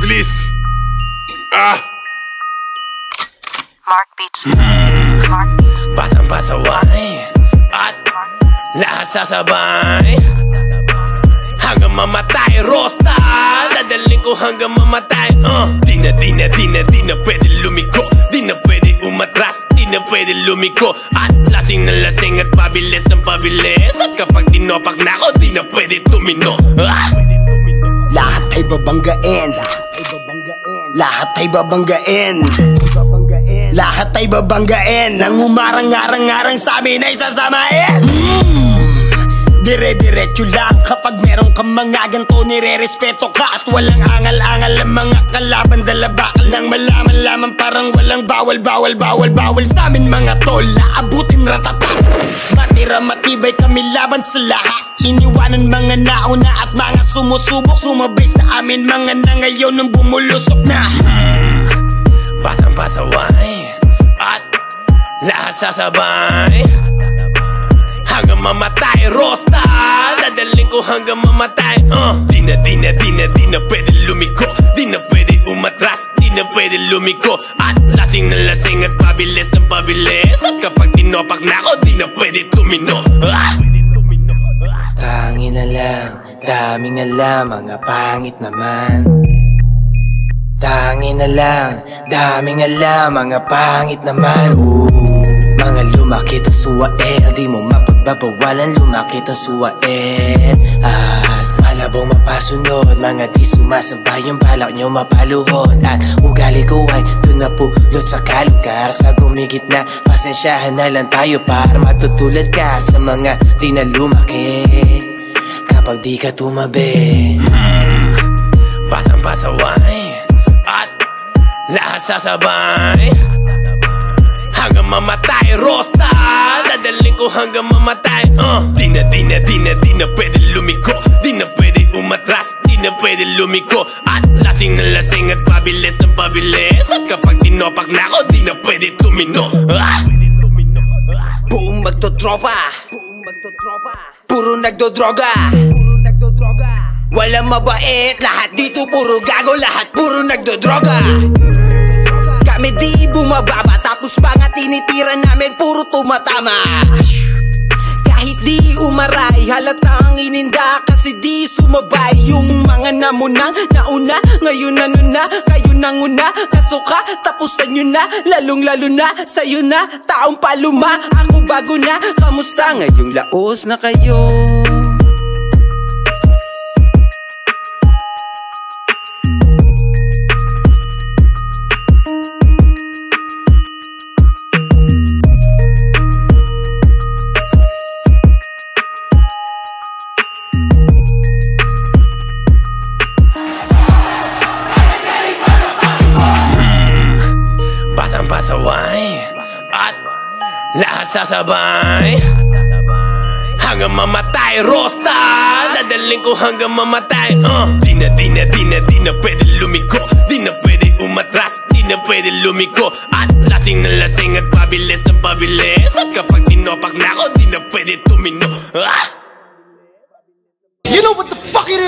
bilis. Ah! Mark Beats. Mark Beats. Batang pasaway At lahat sasabay Hanggang mamatay Rosta Dadaling ko hanggang mamatay uh. Di na, di na, di na, di na pwede lumiko Di na pwede umatras Di na pwede lumiko At lasing na lasing at pabilis ng pabilis At kapag tinopak na ako Di na pwede tumino ah! Lahat ay babanggain Lahat ay babanggain. Lahat ay babanggain. Nang umarang-arang-arang sa amin ay sasamain. Mm. Dire-diretso lang Kapag meron kang mga ganito Nire-respeto ka At walang angal-angal Ang mga kalaban. Dalabakal nang malaman lamang Parang walang bawal Bawal, bawal, bawal Sa amin mga tol. Naabutin ratata Matira matibay kami laban sa lahat. Iniwanan mga nauna At mga sumusubok Sumabay sa amin mga na ngayon Nung bumulusok na. Batang pasaway At lahat sasabay. Hanggang mamatay Rosta Dadaling ko hanggang mamatay uh. Di na, di na, di na, di na pwede lumiko. Di na pwede umatras Di na pwede lumiko. At lasing na lasing at pabilis ng pabilis. At kapag tinopak na ako Di na pwede tumino. Ah! Pangin na lang, daming alam, mga pangit naman. Tangin na lang, daming alam, mga pangit naman. Ooh, Mga lumakit ang suwael, di mo mapagbabawalan lumakit ang suwael At malabong mapasunod, mga di sumasabay yung balak nyo mapaluhod. At ugali ko ay dun na pulot sa kalugar. Sa gumigit na, pasensyahan na lang tayo para matutulad ka Sa mga di na lumaki. Kapag di ka tumabi Batang pasaway. At lahat sasabay Hanggang mamatay Rosta. Dadaling ko hanggang mamatay uh. Di na, di na, di na, di na pwede lumiko. Di na pwede umatras Di na pwede lumiko. At lasing na lasing at pabilis ng pabilis. At kapag tinopak na ako Di na pwede tumino. Ah! Buong magtotropa. Puro nagdodroga. Walang mabait Lahat dito puro gago Lahat puro nagdodroga Kami di bumababa. Tapos mga tinitira namin Puro tumatama. Kahit di umaray Halatang ininda kasi di sumabay. Yung mga namunang nauna Ngayon ano na, kayo nang una Kasuka, tapusan nyo na. Lalong lalo na, sa'yo na Taong paluma, ako bago na Kamusta? Ngayong laos na kayo? Lahat sasabay. Hanggang mamatay Rosta. Dadaling ko hanggang mamatay uh. Di na, di na, di na, di na pwede lumiko. Di na pwede umatras Di na pwede lumiko. At lasing na lasing at pabilis ng pabilis. At kapag tinopak na ako Di na pwede tumino ah! You know what the fuck it